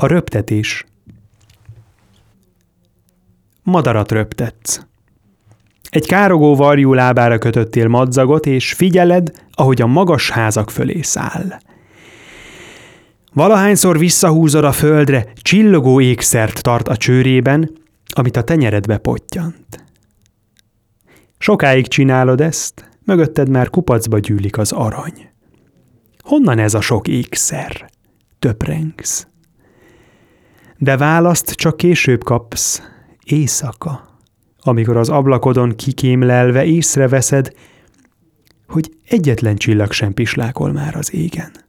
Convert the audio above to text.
A röptetés. Madarat röptetsz. Egy károgó varjú lábára kötöttél madzagot, és figyeled, ahogy a magas házak fölé száll. Valahányszor visszahúzod a földre, csillogó ékszert tart a csőrében, amit a tenyeredbe pottyant. Sokáig csinálod ezt, mögötted már kupacba gyűlik az arany. Honnan ez a sok ékszer? Töprengsz. De választ csak később kapsz, éjszaka, amikor az ablakodon kikémlelve észreveszed, hogy egyetlen csillag sem pislákol már az égen.